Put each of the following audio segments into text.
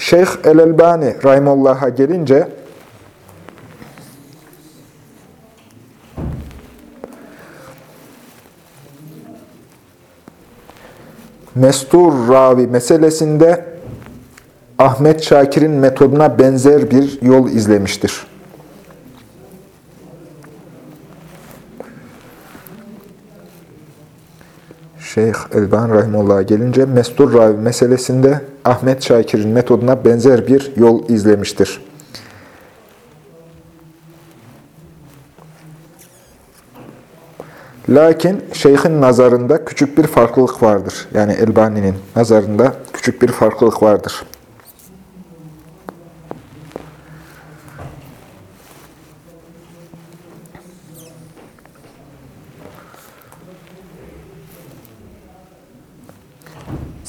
Şeyh El-Elbani Rahimullah'a gelince Mestur Ravi meselesinde Ahmet Şakir'in metoduna benzer bir yol izlemiştir. Şeyh Elban Rahimullah'a gelince Mestur Ravi meselesinde Ahmet Şakir'in metoduna benzer bir yol izlemiştir. Lakin şeyhin nazarında küçük bir farklılık vardır. Yani Elbani'nin nazarında küçük bir farklılık vardır.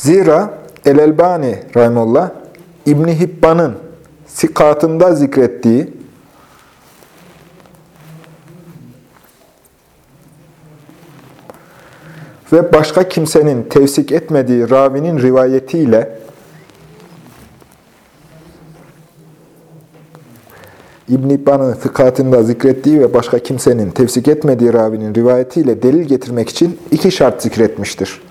Zira El-Elbani Rahimullah İbni Hibban'ın sikatında zikrettiği ve başka kimsenin tevsik etmediği ravinin rivayetiyle İbn-i İbban'ın fıkhatında zikrettiği ve başka kimsenin tevsik etmediği ravinin rivayetiyle delil getirmek için iki şart zikretmiştir.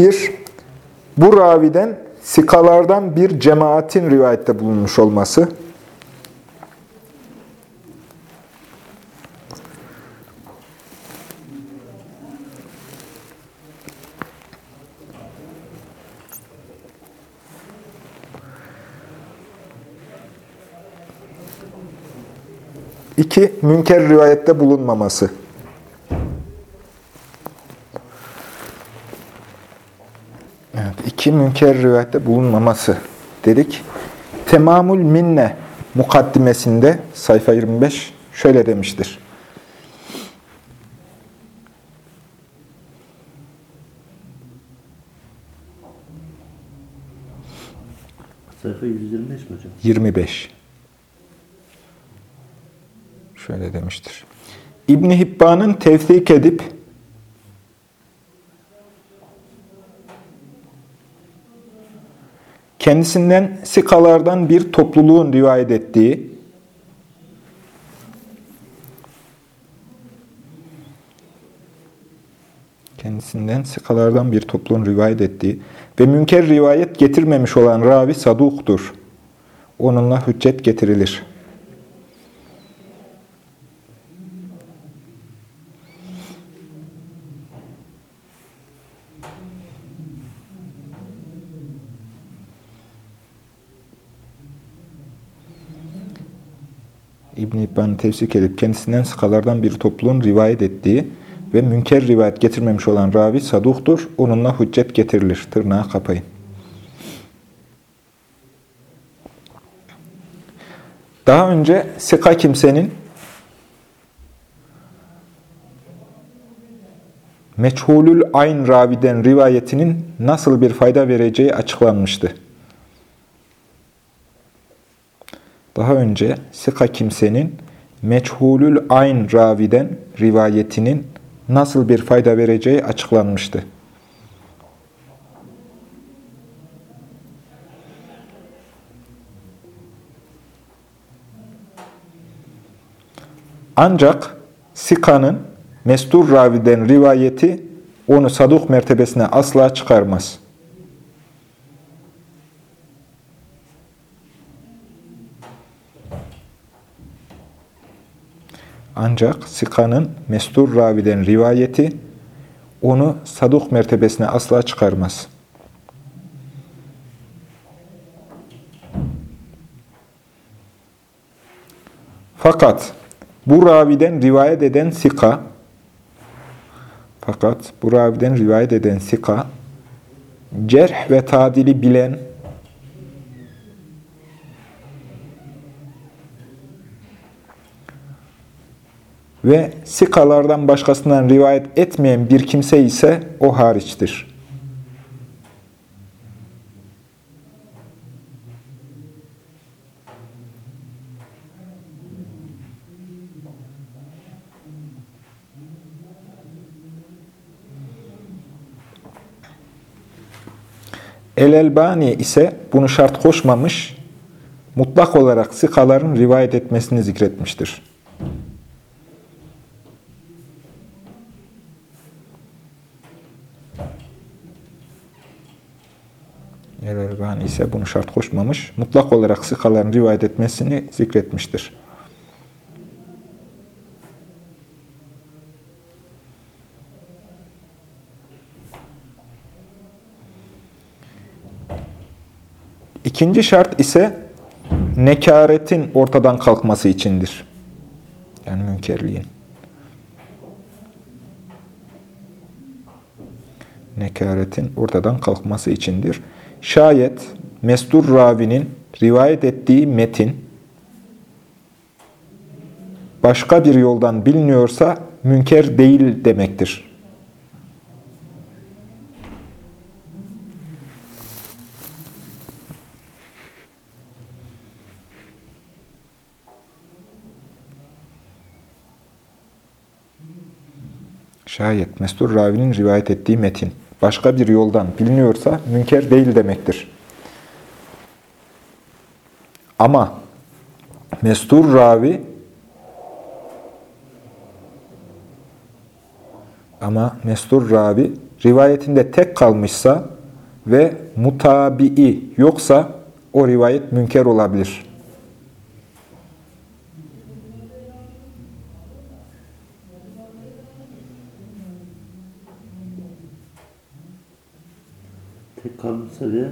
Bir, bu raviden sikalardan bir cemaatin rivayette bulunmuş olması. İki, münker rivayette bulunmaması. Evet, iki münker rivayette bulunmaması dedik. Temamül minne mukaddimesinde sayfa 25 şöyle demiştir. Sayfa 125 mi hocam? 25. Şöyle demiştir. İbn Hibban'ın tevfik edip kendisinden sikalardan bir topluluğun rivayet ettiği kendisinden sikalardan bir topluluğun rivayet ettiği ve münker rivayet getirmemiş olan ravi saduktur. Onunla hüccet getirilir. İbn-i İbban'ı tevsik edip kendisinden sıkalardan bir topluluğun rivayet ettiği ve münker rivayet getirmemiş olan ravi saduktur. Onunla hüccet getirilir. Tırnağı kapayın. Daha önce sika kimsenin meçhulül ayn raviden rivayetinin nasıl bir fayda vereceği açıklanmıştı. Daha önce sika kimsenin meçhulül ayn raviden rivayetinin nasıl bir fayda vereceği açıklanmıştı. Ancak sikanın mestur raviden rivayeti onu saduk mertebesine asla çıkarmaz. Ancak sikanın mestur raviden rivayeti onu saduk mertebesine asla çıkarmaz. Fakat bu raviden rivayet eden sika, fakat bu raviden rivayet eden sika, cerh ve tadili bilen, ve sikalardan başkasından rivayet etmeyen bir kimse ise o hariçtir. El-Elbani ise bunu şart koşmamış, mutlak olarak sikaların rivayet etmesini zikretmiştir. El-Elbani ise bunu şart koşmamış, mutlak olarak sikaların rivayet etmesini zikretmiştir. İkinci şart ise nekaretin ortadan kalkması içindir. Yani münkerliğin. Nekaretin ortadan kalkması içindir. Şayet mestur ravinin rivayet ettiği metin başka bir yoldan biliniyorsa münker değil demektir. Şayet mestur ravinin rivayet ettiği metin başka bir yoldan biliniyorsa münker değil demektir. Ama mestur ravi ama mestur ravi rivayetinde tek kalmışsa ve mutabii yoksa o rivayet münker olabilir. Tek kalırsa ve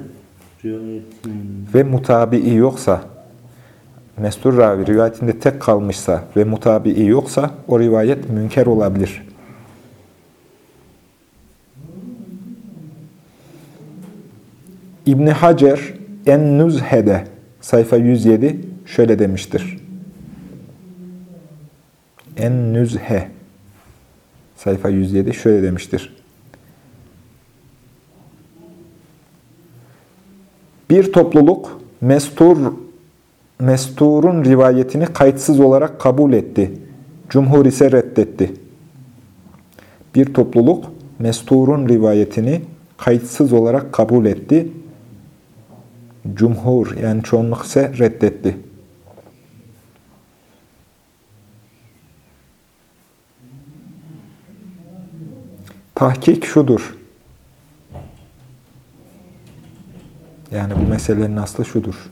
rivayetin ve mutabii yoksa, mestur ravi rivayetinde tek kalmışsa ve mutabii yoksa o rivayet münker olabilir. İbni Hacer En-Nüzhe'de sayfa 107 şöyle demiştir. En-Nüzhe sayfa 107 şöyle demiştir. Bir topluluk mestur mesturun rivayetini kayıtsız olarak kabul etti. Cumhur ise reddetti. Bir topluluk mesturun rivayetini kayıtsız olarak kabul etti. Cumhur yani çoğunluk ise reddetti. Tahkik şudur. Yani bu meselenin aslı şudur.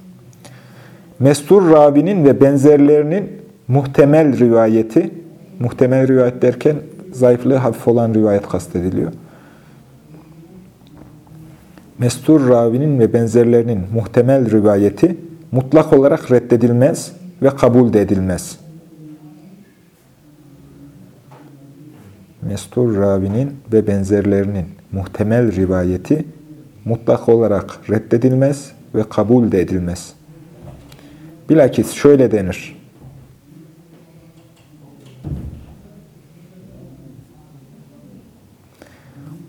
Mestur ravinin ve benzerlerinin muhtemel rivayeti, muhtemel rivayet derken zayıflığı hafif olan rivayet kastediliyor. Mestur ravinin ve benzerlerinin muhtemel rivayeti mutlak olarak reddedilmez ve kabul de edilmez. Mestur ravinin ve benzerlerinin muhtemel rivayeti mutlak olarak reddedilmez ve kabul de edilmez. Bilakis şöyle denir.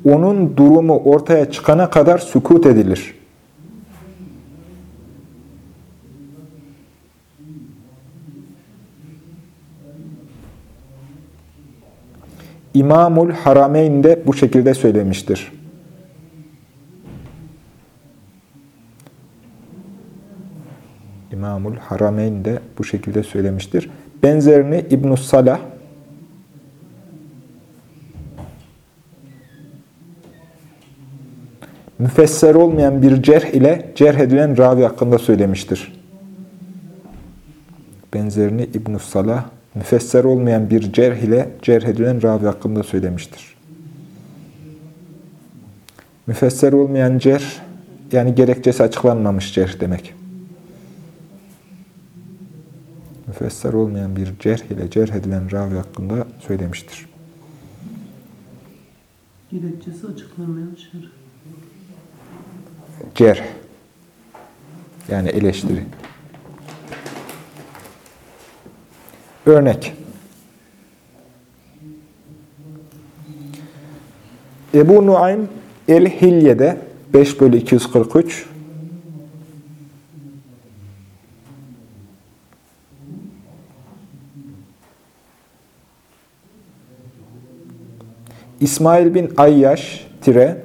Onun durumu ortaya çıkana kadar sükut edilir. İmamul Harameyn de bu şekilde söylemiştir. İmamul Harameyn de bu şekilde söylemiştir. Benzerini ibn Salah müfesser olmayan bir cerh ile cerh edilen ravi hakkında söylemiştir. Benzerini ibn Salah müfesser olmayan bir cerh ile cerh edilen ravi hakkında söylemiştir. Müfesser olmayan cer, yani gerekçesi açıklanmamış cer demek. Müfesser olmayan bir cerh ile cerh edilen ravi hakkında söylemiştir. Gerekçesi açıklanmayan şer. Cerh. Yani eleştiri. Örnek. Ebu Nuaym El-Hilye'de 5 bölü 243 İsmail bin Ayyaş tire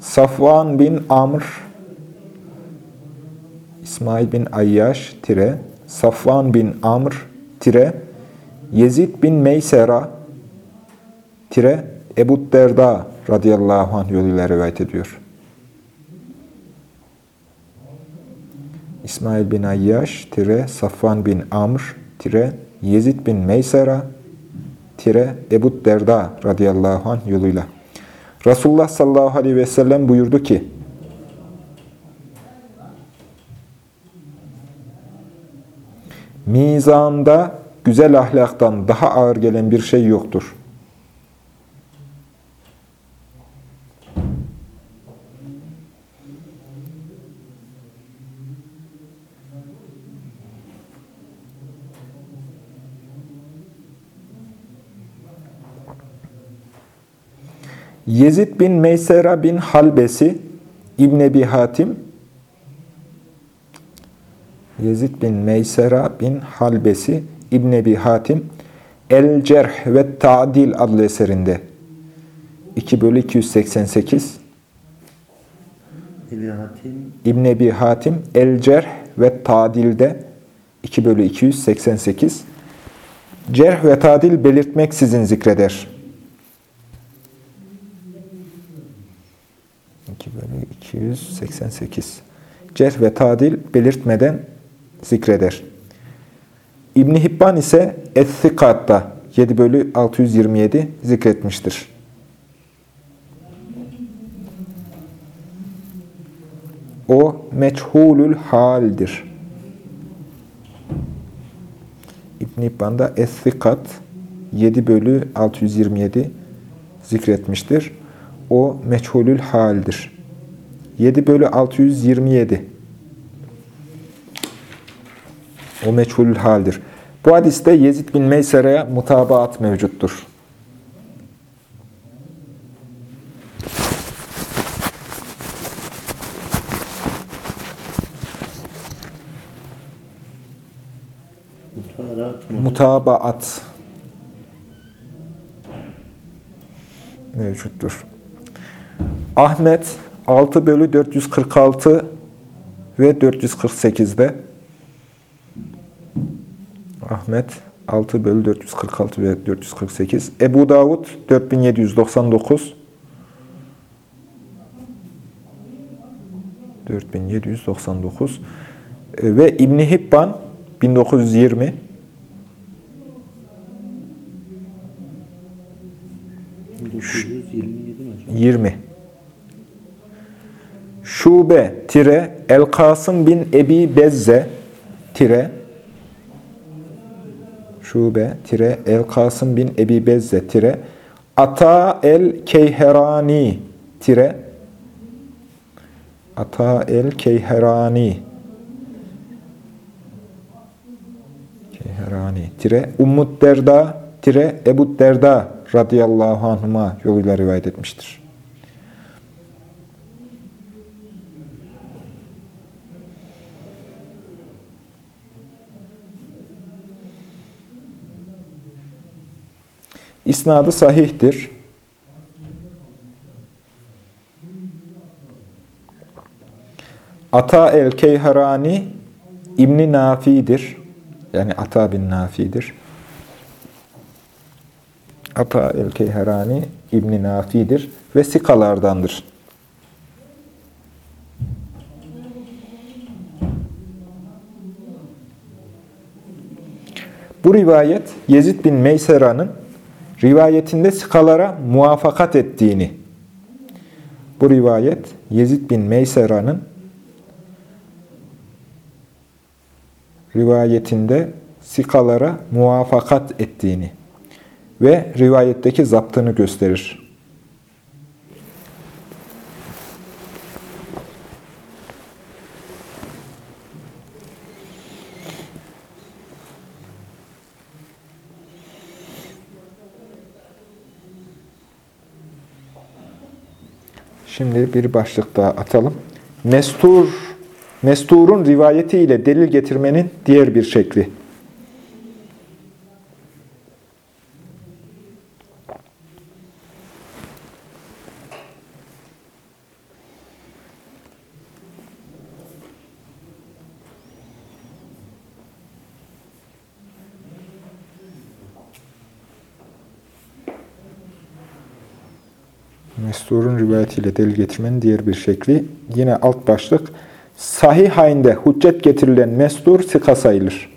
Safvan bin Amr İsmail bin Ayyaş tire Safvan bin Amr tire Yezid bin Meysera tire Ebu Derda radıyallahu anh yoluyla rivayet ediyor. İsmail bin Ayyaş tire Safvan bin Amr tire Yezid bin Meysera tire Ebu Derda radıyallahu anh yoluyla. Resulullah sallallahu aleyhi ve sellem buyurdu ki, Mizanda güzel ahlaktan daha ağır gelen bir şey yoktur. Yezid bin Meysera bin Halbesi İbn Ebi Hatim. Yezid bin Meysera bin Halbesi İbn Ebi Hatim. El Cerh ve Ta'dil adlı eserinde. 2 bölü 288 Elihatim İbn Ebi Hatim El Cerh ve Ta'dil'de 2 bölü 288 Cerh ve Ta'dil belirtmeksizin zikreder. 2 bölü 288 Cerh ve Ta'dil belirtmeden zikreder. İbn Hibban ise Es-Sikat'ta 7 bölü 627 zikretmiştir. O meçhulül haldir. İbn Hibban'da Es-Sikat 7 bölü 627 zikretmiştir. O meçhulül haldir. 7 bölü 627 o meçhulül haldir. Bu hadiste Yezid bin Meysere'ye mutabaat mevcuttur. Mutabaat mevcuttur. Ahmet 6 bölü 446 ve 448'de Ahmet 6 bölü 446 ve 448 Ebu Davud 4799 4799 E, ve İbni Hibban 1920 1927 mi hocam? 20 Şube tire El Kasım bin Ebi Bezze tire. Şube tire El Kasım bin Ebi Bezze tire. Ata el Keyherani tire. Ata el Keyherani. Keyherani tire. Ummud Derda tire. Ebu Derda radıyallahu anhuma yoluyla rivayet etmiştir. İsnadı sahihtir. Ata el-Keyharani İbni Nafi'dir. Yani Ata bin Nafi'dir. Ata el-Keyharani İbni Nafi'dir ve sikalardandır. Bu rivayet Yezid bin Meysera'nın rivayetinde sikalara muvafakat ettiğini, Bu rivayet Yezid bin Meysera'nın rivayetinde sikalara muvafakat ettiğini ve rivayetteki zaptını gösterir. Şimdi bir başlık daha atalım. Mestur, Mestur'un rivayeti ile delil getirmenin diğer bir şekli. Mestur'un rivayetiyle delil getirmenin diğer bir şekli. Yine alt başlık. Sahih halinde hüccet getirilen mestur sika sayılır.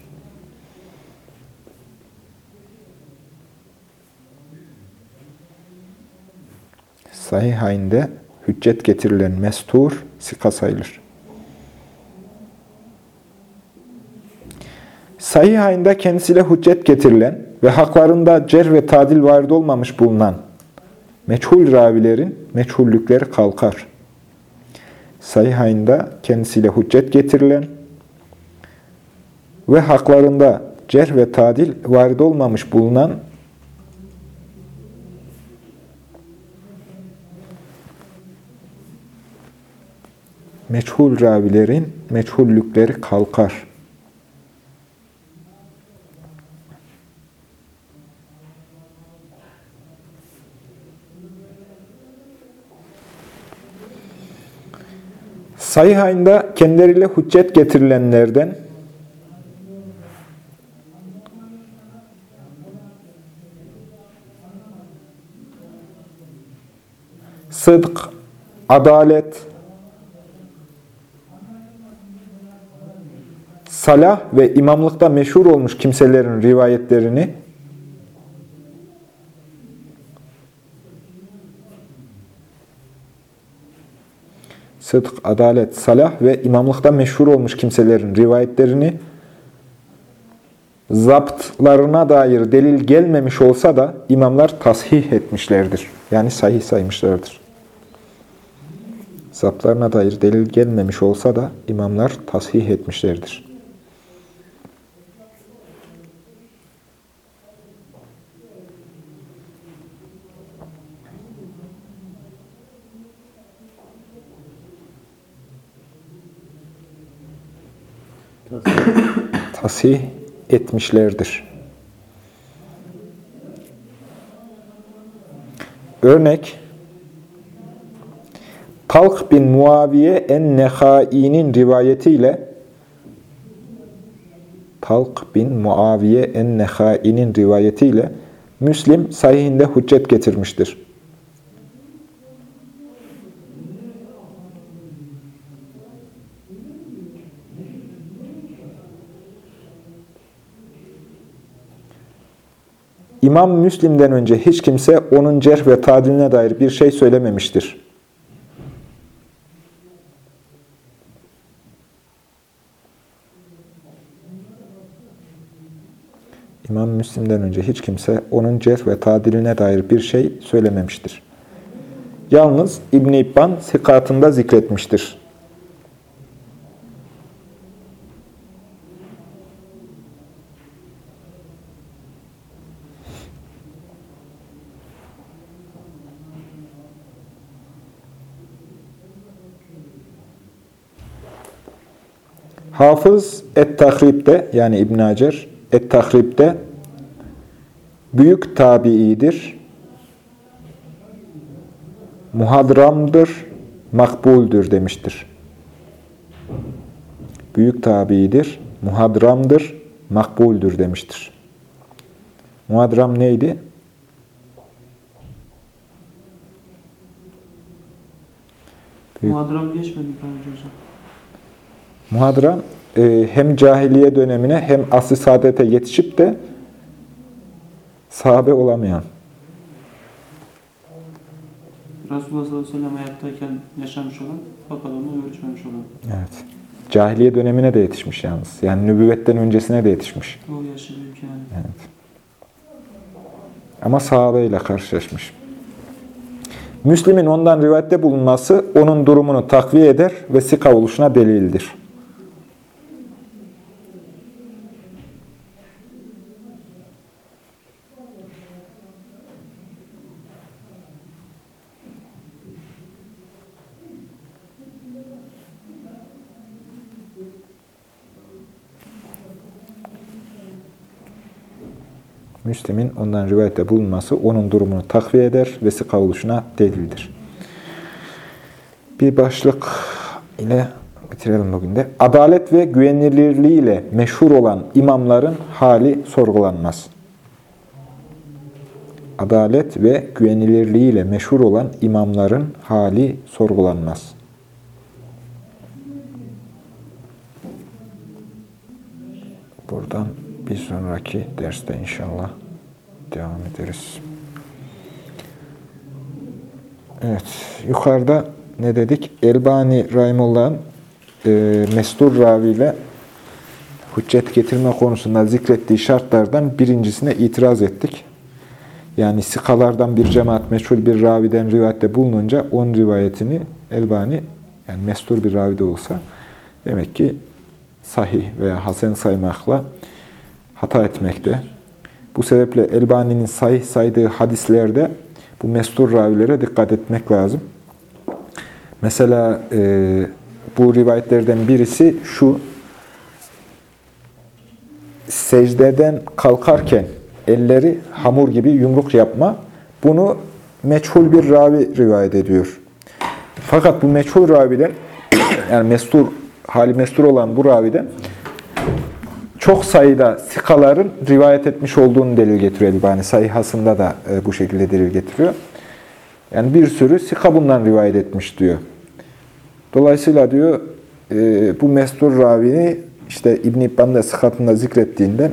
Sahih halinde hüccet getirilen mestur sika sayılır. Sahih halinde kendisiyle hüccet getirilen ve haklarında cer ve tadil varid olmamış bulunan meçhul ravilerin meçhullükleri kalkar. Sahih ayında kendisiyle hüccet getirilen ve haklarında cerh ve tadil varid olmamış bulunan meçhul ravilerin meçhullükleri kalkar. Sahih ayında kendileriyle hüccet getirilenlerden sıdk, adalet, salah ve imamlıkta meşhur olmuş kimselerin rivayetlerini sıdk, adalet, salah ve imamlıkta meşhur olmuş kimselerin rivayetlerini zaptlarına dair delil gelmemiş olsa da imamlar tasih etmişlerdir. Yani sahih saymışlardır. Zaptlarına dair delil gelmemiş olsa da imamlar tasih etmişlerdir. Tasih etmişlerdir. Örnek Talk bin Muaviye en-Nehai'nin rivayetiyle Talk bin Muaviye en-Nehai'nin rivayetiyle Müslim sahihinde hüccet getirmiştir. İmam Müslim'den önce hiç kimse onun cerh ve tadiline dair bir şey söylememiştir. İmam Müslim'den önce hiç kimse onun cerh ve tadiline dair bir şey söylememiştir. Yalnız İbn-i İbban sikatında zikretmiştir. Hafız Et-Tahrib'de yani İbn Hacer Et-Tahrib'de büyük tabiidir. Muhadramdır, makbuldür demiştir. Büyük tabiidir, muhadramdır, makbuldür demiştir. Muhadram neydi? Büyük. Muhadram geçmedi önce hocam. Muhadram e, hem cahiliye dönemine hem asr-ı saadete yetişip de sahabe olamayan. Resulullah sallallahu aleyhi ve sellem hayattayken yaşamış olan fakat onunla görüşmemiş olan. Evet. Cahiliye dönemine de yetişmiş yalnız. Yani nübüvvetten öncesine de yetişmiş. O yaşı büyük yani. Evet. Ama sahabeyle karşılaşmış. Müslim'in ondan rivayette bulunması onun durumunu takviye eder ve sika oluşuna delildir. Müslim'in ondan rivayette bulunması onun durumunu takviye eder ve sika oluşuna delildir. Bir başlık ile bitirelim bugün de. Adalet ve güvenilirliğiyle meşhur olan imamların hali sorgulanmaz. Adalet ve güvenilirliğiyle meşhur olan imamların hali sorgulanmaz. Buradan bir sonraki derste inşallah devam ederiz. Evet, yukarıda ne dedik? Elbani Rahimullah'ın e, Mestur Ravi ile hüccet getirme konusunda zikrettiği şartlardan birincisine itiraz ettik. Yani sikalardan bir cemaat meçhul bir raviden rivayette bulununca on rivayetini Elbani, yani mestur bir ravide olsa demek ki sahih veya hasen saymakla hata etmekte. Bu sebeple Elbani'nin sahih saydığı hadislerde bu mestur ravilere dikkat etmek lazım. Mesela e, bu rivayetlerden birisi şu, secdeden kalkarken elleri hamur gibi yumruk yapma, bunu meçhul bir ravi rivayet ediyor. Fakat bu meçhul raviden, yani mestur, hali mestur olan bu raviden, çok sayıda sikaların rivayet etmiş olduğunu delil getiriyor Elbani. Sayhasında da e, bu şekilde delil getiriyor. Yani bir sürü sika bundan rivayet etmiş diyor. Dolayısıyla diyor e, bu mestur ravini işte İbn-i İbban da sıkatında zikrettiğinden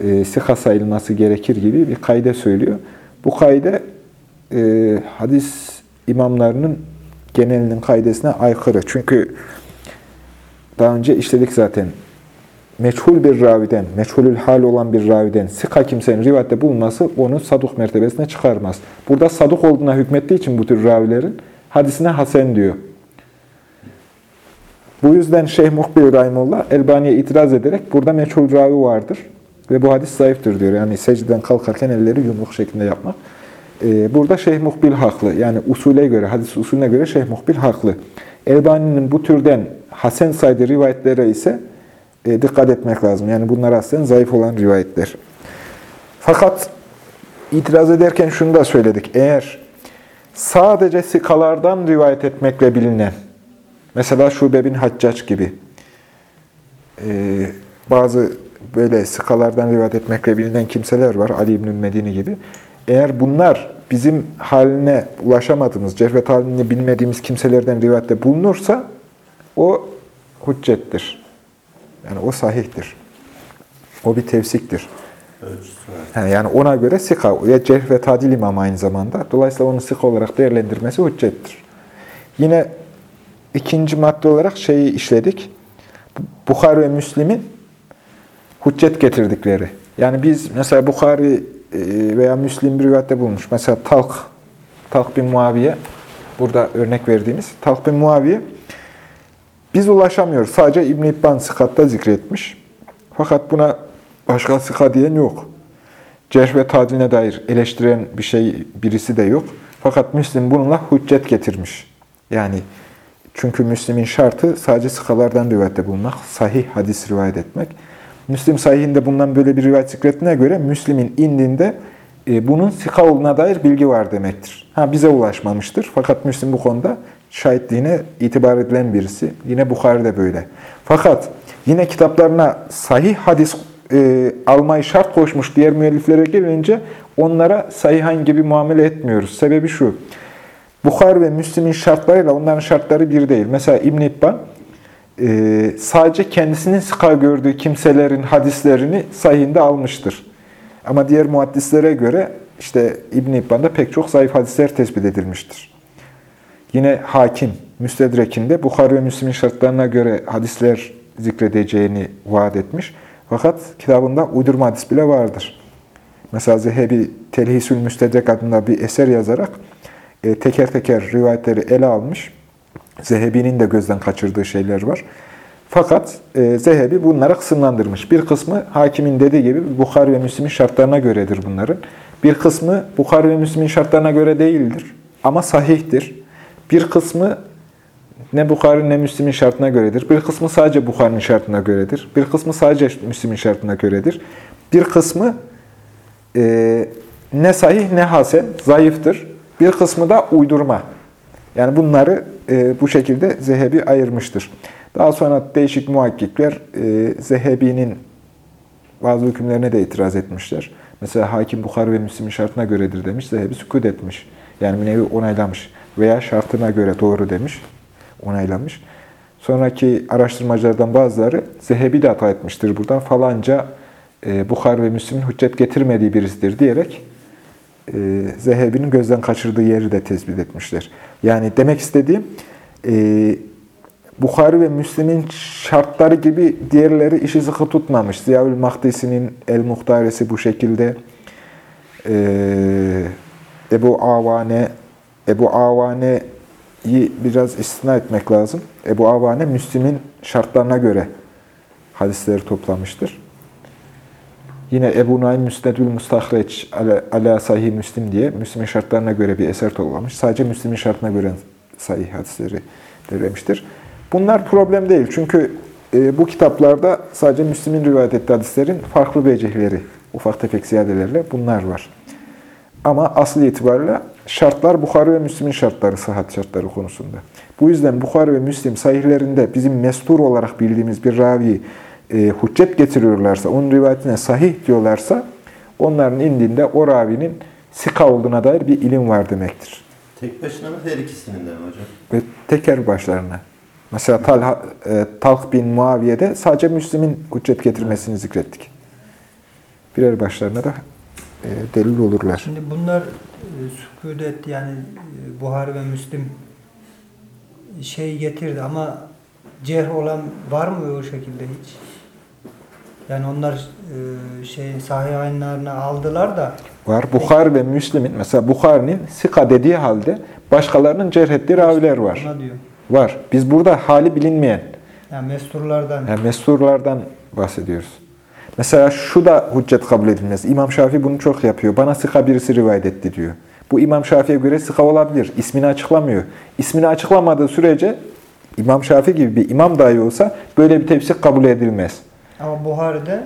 e, sika sayılması gerekir gibi bir kaide söylüyor. Bu kaide e, hadis imamlarının genelinin kaidesine aykırı. Çünkü daha önce işledik zaten meçhul bir raviden, meçhulül hal olan bir raviden sika kimsenin rivayette bulunması onu saduk mertebesine çıkarmaz. Burada saduk olduğuna hükmettiği için bu tür ravilerin hadisine hasen diyor. Bu yüzden Şeyh Muhbir Rahimullah Elbani'ye itiraz ederek burada meçhul ravi vardır ve bu hadis zayıftır diyor. Yani secdeden kalkarken elleri yumruk şeklinde yapmak. Ee, burada Şeyh Muhbil haklı. Yani usule göre, hadis usulüne göre Şeyh Muhbil haklı. Elbani'nin bu türden hasen saydığı rivayetlere ise e, dikkat etmek lazım. Yani bunlar aslında zayıf olan rivayetler. Fakat itiraz ederken şunu da söyledik. Eğer sadece sikalardan rivayet etmekle bilinen, mesela Şube bin Haccac gibi, e, bazı böyle sikalardan rivayet etmekle bilinen kimseler var, Ali İbnül Medini gibi. Eğer bunlar bizim haline ulaşamadığımız, cervet halini bilmediğimiz kimselerden rivayette bulunursa, o hüccettir. Yani o sahihtir. O bir tevsiktir. Yani ona göre sika, ya cerh ve tadil imam aynı zamanda. Dolayısıyla onu sika olarak değerlendirmesi hüccettir. Yine ikinci madde olarak şeyi işledik. Bukhari ve Müslim'in hüccet getirdikleri. Yani biz mesela Bukhari e, veya Müslim bir rivayette bulmuş. Mesela Talk, Talk bin Muaviye, burada örnek verdiğimiz Talk bin Muaviye, biz ulaşamıyoruz. Sadece İbn-i İbban sıkatta zikretmiş. Fakat buna başka sıka diyen yok. Cerh ve tadiline dair eleştiren bir şey birisi de yok. Fakat Müslim bununla hüccet getirmiş. Yani çünkü Müslim'in şartı sadece sıkalardan rivayette bulunmak, sahih hadis rivayet etmek. Müslim sahihinde bundan böyle bir rivayet zikrettiğine göre Müslim'in indinde e, bunun sika olduğuna dair bilgi var demektir. Ha bize ulaşmamıştır. Fakat Müslim bu konuda şahitliğine itibar edilen birisi. Yine Bukhari de böyle. Fakat yine kitaplarına sahih hadis e, almayı şart koşmuş diğer müelliflere gelince onlara sahihan gibi muamele etmiyoruz. Sebebi şu. Bukhari ve Müslim'in şartlarıyla onların şartları bir değil. Mesela İbn-i İbban e, sadece kendisinin sıka gördüğü kimselerin hadislerini sahihinde almıştır. Ama diğer muhaddislere göre işte İbn-i İbban'da pek çok zayıf hadisler tespit edilmiştir. Yine hakim, müstedrekinde Bukhari ve Müslim'in şartlarına göre hadisler zikredeceğini vaat etmiş. Fakat kitabında uydurma hadis bile vardır. Mesela Zehebi Telhisül Müstedrek adında bir eser yazarak e, teker teker rivayetleri ele almış. Zehebi'nin de gözden kaçırdığı şeyler var. Fakat e, Zehebi bunları kısımlandırmış. Bir kısmı hakimin dediği gibi Bukhari ve Müslim'in şartlarına göredir bunların. Bir kısmı Bukhari ve Müslim'in şartlarına göre değildir ama sahihtir. Bir kısmı ne Bukhari ne Müslim'in şartına göredir. Bir kısmı sadece Bukhari'nin şartına göredir. Bir kısmı sadece Müslim'in şartına göredir. Bir kısmı e, ne sahih ne hasen, zayıftır. Bir kısmı da uydurma. Yani bunları e, bu şekilde Zehebi ayırmıştır. Daha sonra değişik muhakkikler e, Zehebi'nin bazı hükümlerine de itiraz etmişler. Mesela hakim Bukhari ve Müslim'in şartına göredir demiş, Zehebi sükut etmiş. Yani bir nevi onaylamış veya şartına göre doğru demiş, onaylamış. Sonraki araştırmacılardan bazıları Zehebi de hata etmiştir buradan. Falanca e, Bukhari ve Müslim'in hüccet getirmediği birisidir diyerek e, Zehebi'nin gözden kaçırdığı yeri de tespit etmişler. Yani demek istediğim e, Bukhari ve Müslim'in şartları gibi diğerleri işi sıkı tutmamış. Ziyaül Mahdisi'nin El-Muhtaresi bu şekilde. Ee, Ebu Avane Ebu Avane'yi biraz istina etmek lazım. Ebu Avane Müslim'in şartlarına göre hadisleri toplamıştır. Yine Ebu Naim Müsnedül Mustahreç ala, ala Sahih Müslim diye Müslim'in şartlarına göre bir eser toplamış. Sadece Müslim'in şartına göre sahih hadisleri derlemiştir. Bunlar problem değil. Çünkü e, bu kitaplarda sadece Müslim'in rivayet ettiği hadislerin farklı vecihleri, ufak tefek ziyadelerle bunlar var. Ama asıl itibariyle şartlar Bukhari ve Müslim'in şartları, sıhhat şartları konusunda. Bu yüzden Bukhari ve Müslim sahihlerinde bizim mestur olarak bildiğimiz bir ravi e, hüccet getiriyorlarsa, onun rivayetine sahih diyorlarsa, onların indinde o ravinin sika olduğuna dair bir ilim var demektir. Tek başına mı her ikisinin de mi hocam? Ve teker başlarına. Mesela Talha, e, Talh bin Muaviye'de sadece Müslim'in hüccet getirmesini zikrettik. Birer başlarına da e, delil olurlar. Şimdi bunlar e, sükût etti yani e, Buhari ve Müslim şey getirdi ama cerh olan var mı o şekilde hiç? Yani onlar e, şey sahih ayınlarına aldılar da Var. Bukhari ve Müslim'in, mesela Bukhari'nin sika dediği halde başkalarının cerh ettiği raviler var. ona diyor. Var. Biz burada hali bilinmeyen, Yani mesturlardan yani mesturlardan bahsediyoruz. Mesela şu da hüccet kabul edilmez. İmam Şafii bunu çok yapıyor. Bana sıka birisi rivayet etti diyor. Bu İmam Şafii'ye göre sıka olabilir. İsmini açıklamıyor. İsmini açıklamadığı sürece İmam Şafii gibi bir imam dahi olsa böyle bir tefsir kabul edilmez. ama Buhari'de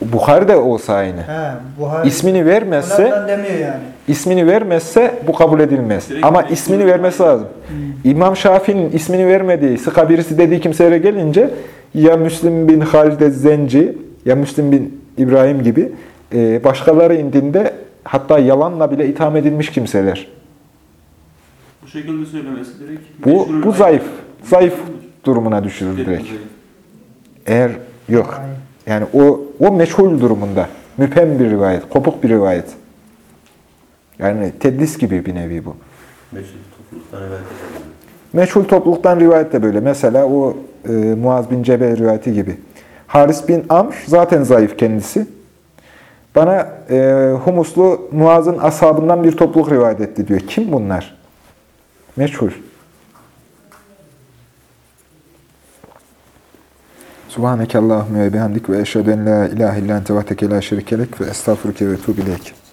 Bukhari de olsa aynı. he Buhari İsmini vermezse demiyor yani. ismini vermezse bu kabul edilmez. Direkt Ama direkt ismini vermesi lazım. İmam Şafii'nin ismini vermediği, sıka birisi dediği kimselere gelince ya Müslim bin Halid Zenci ya Müslim bin İbrahim gibi e, başkaları indinde hatta yalanla bile itham edilmiş kimseler. Bu şekilde söylemesi direkt. Bu, bu zayıf. Zayıf durumuna düşürür Direkt. Eğer yok. Yani o, o meşhul durumunda. Müphem bir rivayet, kopuk bir rivayet. Yani tedlis gibi bir nevi bu. Meşhur topluluktan rivayet topluluktan rivayet de böyle. Mesela o e, Muaz bin Cebel rivayeti gibi. Haris bin Amr zaten zayıf kendisi. Bana e, Humuslu Muaz'ın ashabından bir topluluk rivayet etti diyor. Kim bunlar? Meşhur. Subhaneke Allahümme ve bihamdik ve eşhedü en la ilahe illa ente vahdeke la şerikelek ve estağfurüke ve tuğbilek.